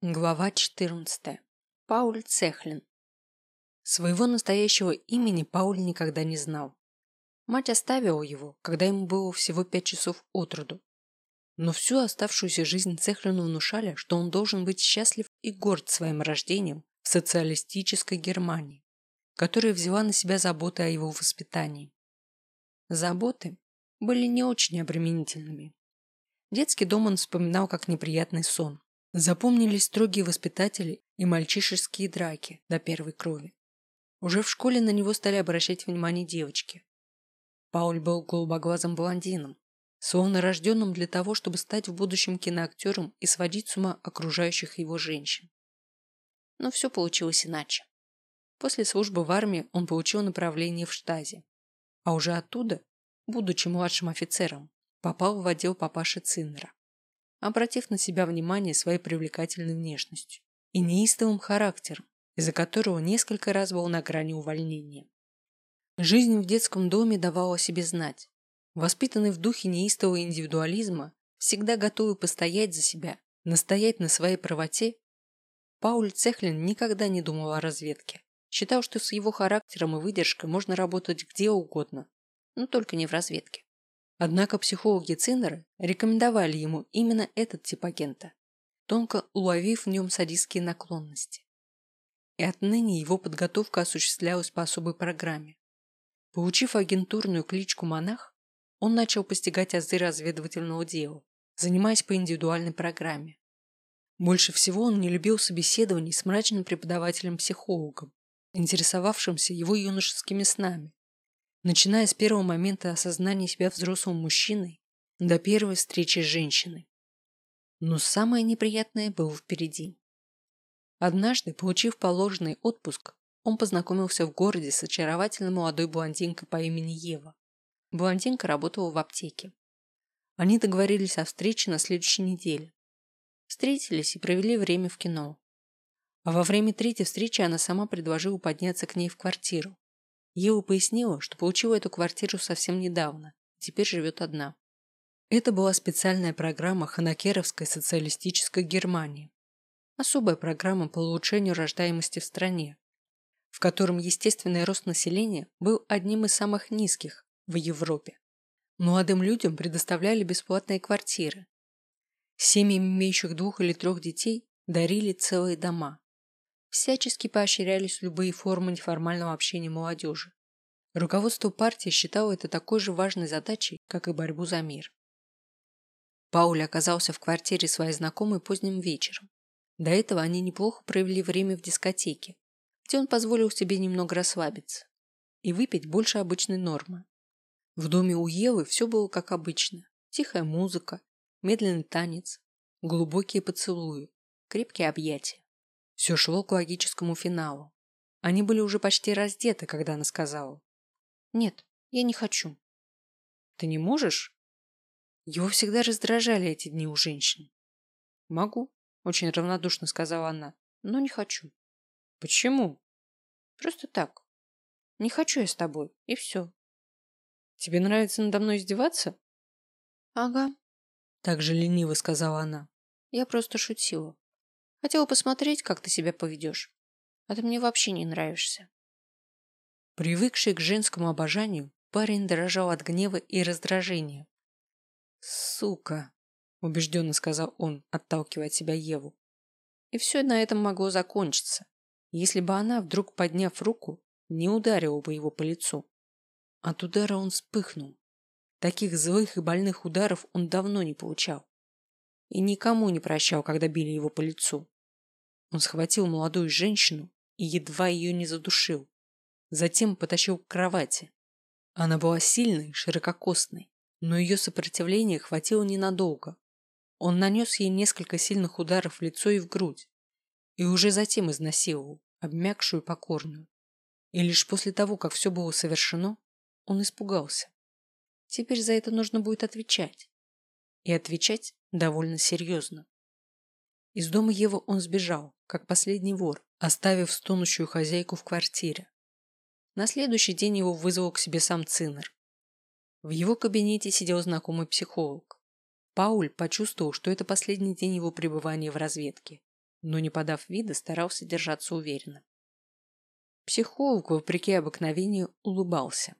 Глава 14. Пауль Цехлин. Своего настоящего имени Пауль никогда не знал. Мать оставила его, когда ему было всего пять часов от роду. Но всю оставшуюся жизнь Цехлину внушали, что он должен быть счастлив и горд своим рождением в социалистической Германии, которая взяла на себя заботы о его воспитании. Заботы были не очень обременительными. Детский дом он вспоминал как неприятный сон. Запомнились строгие воспитатели и мальчишеские драки до первой крови. Уже в школе на него стали обращать внимание девочки. Пауль был голубоглазым блондином, словно рожденным для того, чтобы стать в будущем киноактером и сводить с ума окружающих его женщин. Но все получилось иначе. После службы в армии он получил направление в штазе, а уже оттуда, будучи младшим офицером, попал в отдел папаши Циннера обратив на себя внимание своей привлекательной внешностью и неистовым характером, из-за которого несколько раз был на грани увольнения. Жизнь в детском доме давала о себе знать. Воспитанный в духе неистового индивидуализма, всегда готовый постоять за себя, настоять на своей правоте, Пауль Цехлин никогда не думал о разведке. Считал, что с его характером и выдержкой можно работать где угодно, но только не в разведке. Однако психологи Циннера рекомендовали ему именно этот тип агента, тонко уловив в нем садистские наклонности. И отныне его подготовка осуществлялась по особой программе. Получив агентурную кличку «Монах», он начал постигать азы разведывательного дела, занимаясь по индивидуальной программе. Больше всего он не любил собеседований с мрачным преподавателем-психологом, интересовавшимся его юношескими снами, начиная с первого момента осознания себя взрослым мужчиной до первой встречи с женщиной. Но самое неприятное было впереди. Однажды, получив положенный отпуск, он познакомился в городе с очаровательной молодой блондинкой по имени Ева. Блондинка работала в аптеке. Они договорились о встрече на следующей неделе. Встретились и провели время в кино. А во время третьей встречи она сама предложила подняться к ней в квартиру, Ева пояснила, что получила эту квартиру совсем недавно, теперь живет одна. Это была специальная программа Ханакеровской социалистической Германии. Особая программа по улучшению рождаемости в стране, в котором естественный рост населения был одним из самых низких в Европе. Молодым людям предоставляли бесплатные квартиры. Семьям, имеющих двух или трех детей, дарили целые дома. Всячески поощрялись любые формы неформального общения молодежи. Руководство партии считало это такой же важной задачей, как и борьбу за мир. Пауль оказался в квартире своей знакомой поздним вечером. До этого они неплохо провели время в дискотеке, где он позволил себе немного расслабиться и выпить больше обычной нормы. В доме у Евы все было как обычно. Тихая музыка, медленный танец, глубокие поцелуи, крепкие объятия. Все шло к логическому финалу. Они были уже почти раздеты, когда она сказала. «Нет, я не хочу». «Ты не можешь?» Его всегда раздражали эти дни у женщин. «Могу», – очень равнодушно сказала она, – «но не хочу». «Почему?» «Просто так. Не хочу я с тобой, и все». «Тебе нравится надо мной издеваться?» «Ага», – так же лениво сказала она. «Я просто шутила». Хотела посмотреть, как ты себя поведешь. А ты мне вообще не нравишься. Привыкший к женскому обожанию, парень дрожал от гнева и раздражения. «Сука!» – убежденно сказал он, отталкивая от себя Еву. И все на этом могло закончиться, если бы она, вдруг подняв руку, не ударила бы его по лицу. От удара он вспыхнул. Таких злых и больных ударов он давно не получал и никому не прощал, когда били его по лицу. Он схватил молодую женщину и едва ее не задушил. Затем потащил к кровати. Она была сильной, ширококосной, но ее сопротивления хватило ненадолго. Он нанес ей несколько сильных ударов в лицо и в грудь, и уже затем изнасиловал, обмякшую покорную. И лишь после того, как все было совершено, он испугался. Теперь за это нужно будет отвечать. И отвечать довольно серьезно. Из дома Евы он сбежал, как последний вор, оставив стонущую хозяйку в квартире. На следующий день его вызвал к себе сам Цинер. В его кабинете сидел знакомый психолог. Пауль почувствовал, что это последний день его пребывания в разведке, но, не подав вида, старался держаться уверенно. Психолог, вопреки обыкновению, улыбался.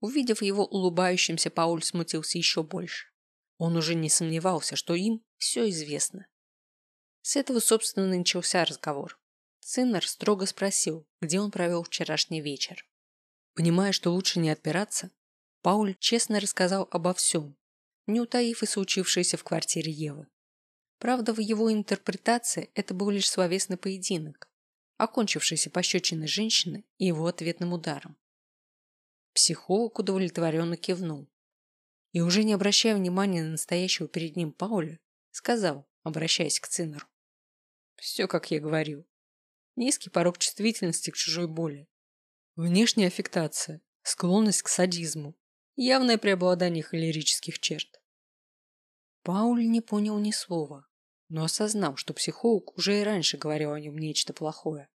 Увидев его улыбающимся, Пауль смутился еще больше. Он уже не сомневался, что им все известно. С этого, собственно, начался разговор. Циннер строго спросил, где он провел вчерашний вечер. Понимая, что лучше не отпираться, Пауль честно рассказал обо всем, не утаив и случившееся в квартире Евы. Правда, в его интерпретации это был лишь словесный поединок, окончившийся пощечиной женщины и его ответным ударом. Психолог удовлетворенно кивнул. И уже не обращая внимания на настоящего перед ним Пауля, сказал, обращаясь к Циннеру. Все, как я говорил. Низкий порог чувствительности к чужой боли. Внешняя аффектация, склонность к садизму, явное преобладание холерических черт. Пауль не понял ни слова, но осознал, что психолог уже и раньше говорил о нем нечто плохое.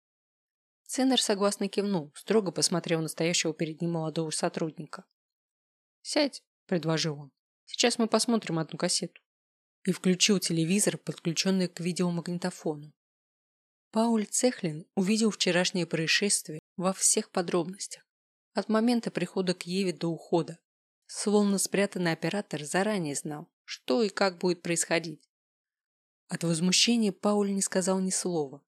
Ценнер согласно кивнул, строго посмотрел на стоящего перед ним молодого сотрудника. «Сядь», — предложил он. «Сейчас мы посмотрим одну кассету». И включил телевизор, подключенный к видеомагнитофону. Пауль Цехлин увидел вчерашнее происшествие во всех подробностях. От момента прихода к Еве до ухода. Словно спрятанный оператор заранее знал, что и как будет происходить. От возмущения Пауль не сказал ни слова,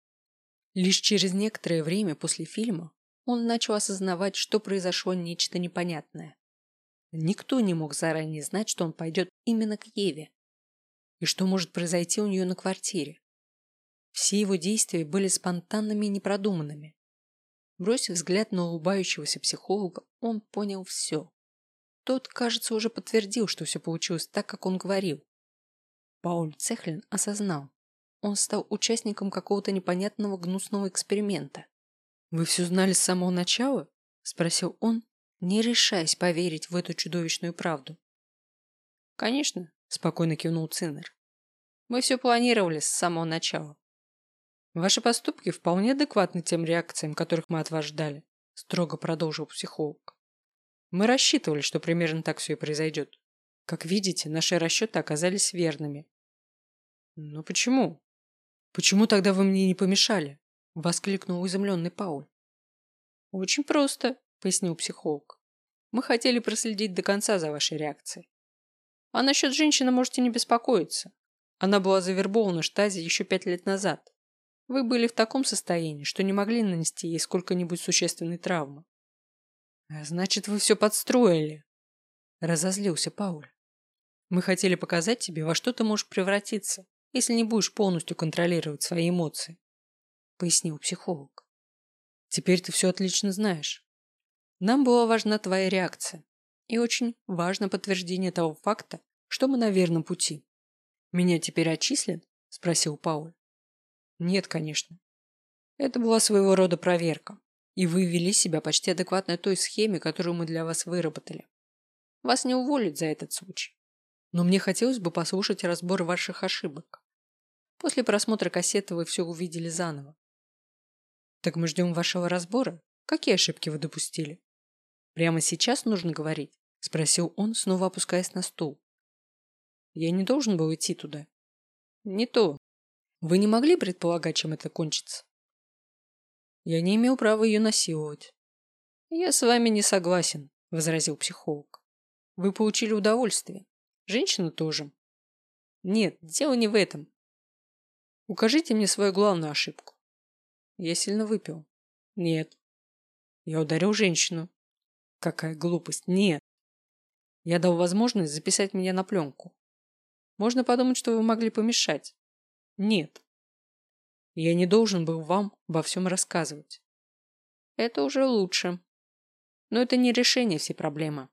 Лишь через некоторое время после фильма он начал осознавать, что произошло нечто непонятное. Никто не мог заранее знать, что он пойдет именно к Еве. И что может произойти у нее на квартире. Все его действия были спонтанными и непродуманными. Бросив взгляд на улыбающегося психолога, он понял все. Тот, кажется, уже подтвердил, что все получилось так, как он говорил. Пауль Цехлин осознал, он стал участником какого-то непонятного гнусного эксперимента. «Вы все знали с самого начала?» – спросил он, не решаясь поверить в эту чудовищную правду. «Конечно», – спокойно кивнул Циннер. «Мы все планировали с самого начала. Ваши поступки вполне адекватны тем реакциям, которых мы от вас ждали», – строго продолжил психолог. «Мы рассчитывали, что примерно так все и произойдет. Как видите, наши расчеты оказались верными». «Но почему?» «Почему тогда вы мне не помешали?» – воскликнул изумленный Пауль. «Очень просто», – пояснил психолог. «Мы хотели проследить до конца за вашей реакцией. А насчет женщины можете не беспокоиться. Она была завербована в штазе еще пять лет назад. Вы были в таком состоянии, что не могли нанести ей сколько-нибудь существенной травмы. А значит, вы все подстроили. Разозлился Пауль. Мы хотели показать тебе, во что ты можешь превратиться, если не будешь полностью контролировать свои эмоции, пояснил психолог. Теперь ты все отлично знаешь. Нам была важна твоя реакция. И очень важно подтверждение того факта, что мы на верном пути. Меня теперь отчислен? Спросил Пауль. Нет, конечно. Это была своего рода проверка. И вы вели себя почти адекватно той схеме, которую мы для вас выработали. Вас не уволят за этот случай. Но мне хотелось бы послушать разбор ваших ошибок. После просмотра кассеты вы все увидели заново. Так мы ждем вашего разбора. Какие ошибки вы допустили? Прямо сейчас нужно говорить? Спросил он, снова опускаясь на стул. Я не должен был идти туда. Не то. Вы не могли предполагать, чем это кончится? Я не имел права ее насиловать. Я с вами не согласен, возразил психолог. Вы получили удовольствие. Женщина тоже. Нет, дело не в этом. Укажите мне свою главную ошибку. Я сильно выпил. Нет. Я ударил женщину. Какая глупость. Нет. Я дал возможность записать меня на пленку. Можно подумать, что вы могли помешать. Нет. Я не должен был вам обо всем рассказывать. Это уже лучше. Но это не решение всей проблемы.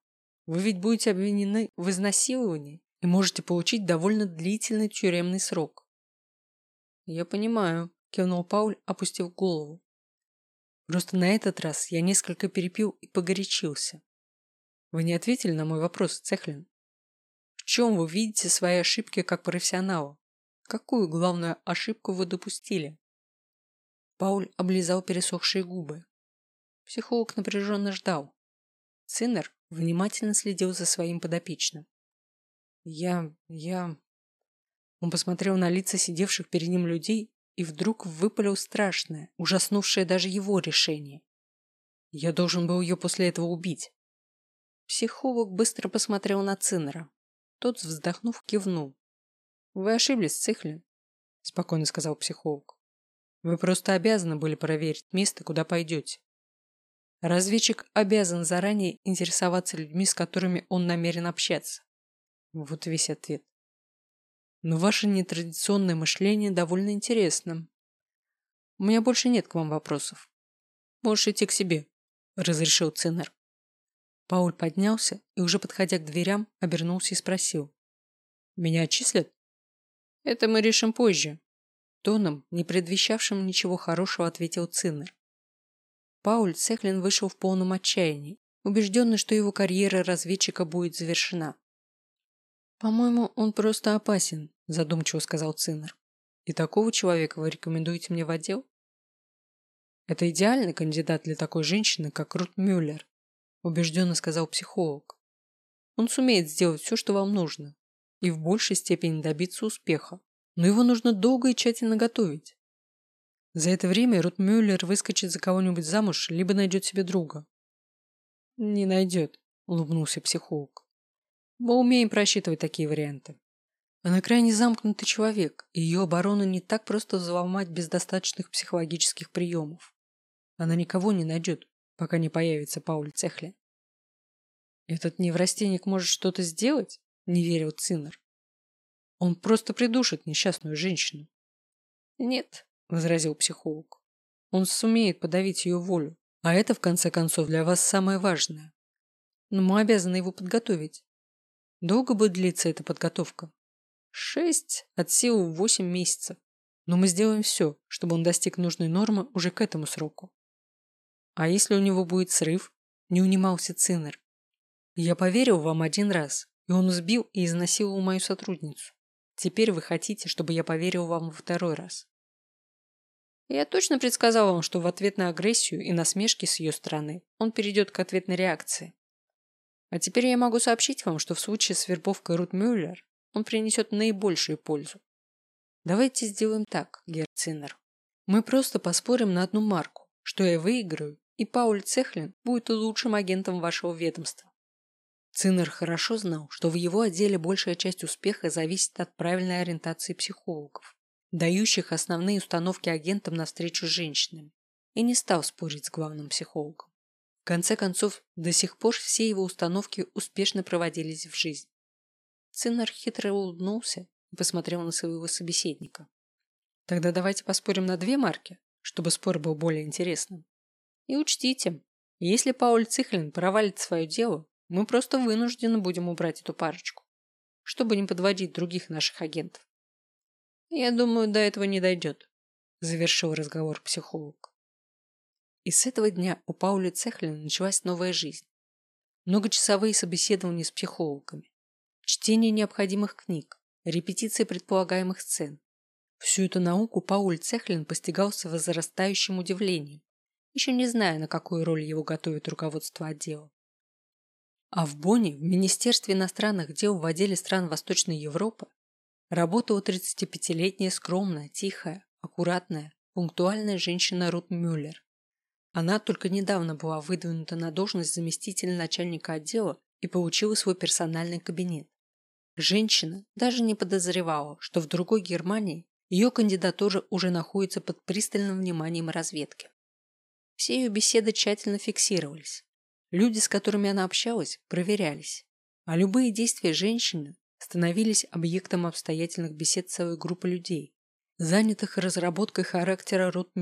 Вы ведь будете обвинены в изнасиловании и можете получить довольно длительный тюремный срок. «Я понимаю», – кивнул Пауль, опустив голову. «Просто на этот раз я несколько перепил и погорячился. Вы не ответили на мой вопрос, Цехлин. В чем вы видите свои ошибки как профессионала? Какую главную ошибку вы допустили?» Пауль облизал пересохшие губы. Психолог напряженно ждал. Циннер внимательно следил за своим подопечным. «Я... я...» Он посмотрел на лица сидевших перед ним людей и вдруг выпалил страшное, ужаснувшее даже его решение. Я должен был ее после этого убить. Психолог быстро посмотрел на Циннера. Тот, вздохнув, кивнул. «Вы ошиблись, Цихлин», – спокойно сказал психолог. «Вы просто обязаны были проверить место, куда пойдете. Разведчик обязан заранее интересоваться людьми, с которыми он намерен общаться. Вот весь ответ. Но ваше нетрадиционное мышление довольно интересно. У меня больше нет к вам вопросов. Можешь идти к себе, разрешил Цинер. Пауль поднялся и, уже подходя к дверям, обернулся и спросил. Меня отчислят? Это мы решим позже. Тоном, не предвещавшим ничего хорошего, ответил Цинер. Пауль Цехлин вышел в полном отчаянии, убежденный, что его карьера разведчика будет завершена. «По-моему, он просто опасен», – задумчиво сказал Циннер. «И такого человека вы рекомендуете мне в отдел?» «Это идеальный кандидат для такой женщины, как Рут Мюллер», – убежденно сказал психолог. «Он сумеет сделать все, что вам нужно, и в большей степени добиться успеха, но его нужно долго и тщательно готовить. За это время Рут Мюллер выскочит за кого-нибудь замуж, либо найдет себе друга. Не найдет, улыбнулся психолог. Мы умеем просчитывать такие варианты. Она крайне замкнутый человек, и ее оборону не так просто взломать без достаточных психологических приемов. Она никого не найдет, пока не появится Пауль Цехле. Этот неврастенник может что-то сделать? Не верил Циннер. Он просто придушит несчастную женщину. Нет, возразил психолог. Он сумеет подавить ее волю, а это, в конце концов, для вас самое важное. Но мы обязаны его подготовить. Долго будет длиться эта подготовка? Шесть, от силы восемь месяцев. Но мы сделаем все, чтобы он достиг нужной нормы уже к этому сроку. А если у него будет срыв? Не унимался Цинер. Я поверил вам один раз, и он сбил и изнасиловал мою сотрудницу. Теперь вы хотите, чтобы я поверил вам во второй раз. Я точно предсказал вам, что в ответ на агрессию и насмешки с ее стороны он перейдет к ответной реакции. А теперь я могу сообщить вам, что в случае с вербовкой Рут Мюллер он принесет наибольшую пользу. Давайте сделаем так, Герцинер. Мы просто поспорим на одну марку, что я выиграю, и Пауль Цехлин будет лучшим агентом вашего ведомства. Цинер хорошо знал, что в его отделе большая часть успеха зависит от правильной ориентации психологов дающих основные установки агентам на встречу с женщинами, и не стал спорить с главным психологом. В конце концов, до сих пор все его установки успешно проводились в жизнь. Циннер хитро улыбнулся и посмотрел на своего собеседника. Тогда давайте поспорим на две марки, чтобы спор был более интересным. И учтите, если Пауль Цихлин провалит свое дело, мы просто вынуждены будем убрать эту парочку, чтобы не подводить других наших агентов. Я думаю, до этого не дойдет, завершил разговор психолог. И с этого дня у Паули Цехлина началась новая жизнь. Многочасовые собеседования с психологами, чтение необходимых книг, репетиции предполагаемых сцен. Всю эту науку Пауль Цехлин постигал с возрастающим удивлением, еще не зная, на какую роль его готовит руководство отдела. А в Бонне, в Министерстве иностранных дел в отделе стран Восточной Европы, Работала 35-летняя скромная, тихая, аккуратная, пунктуальная женщина Рут Мюллер. Она только недавно была выдвинута на должность заместителя начальника отдела и получила свой персональный кабинет. Женщина даже не подозревала, что в другой Германии ее кандидатура уже находится под пристальным вниманием разведки. Все ее беседы тщательно фиксировались. Люди, с которыми она общалась, проверялись. А любые действия женщины становились объектом обстоятельных бесед целой группы людей, занятых разработкой характера Рут.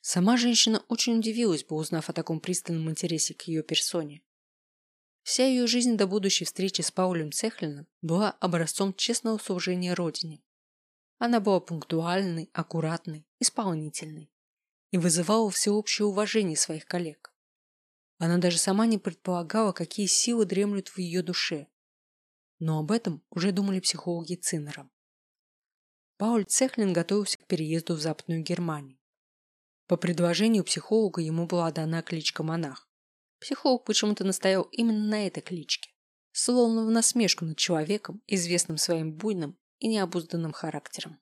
Сама женщина очень удивилась бы, узнав о таком пристальном интересе к ее персоне. Вся ее жизнь до будущей встречи с Паулем Цехлином была образцом честного служения Родине. Она была пунктуальной, аккуратной, исполнительной и вызывала всеобщее уважение своих коллег. Она даже сама не предполагала, какие силы дремлют в ее душе, но об этом уже думали психологи Циннера. Пауль Цехлин готовился к переезду в Западную Германию. По предложению психолога ему была дана кличка «Монах». Психолог почему-то настоял именно на этой кличке, словно в насмешку над человеком, известным своим буйным и необузданным характером.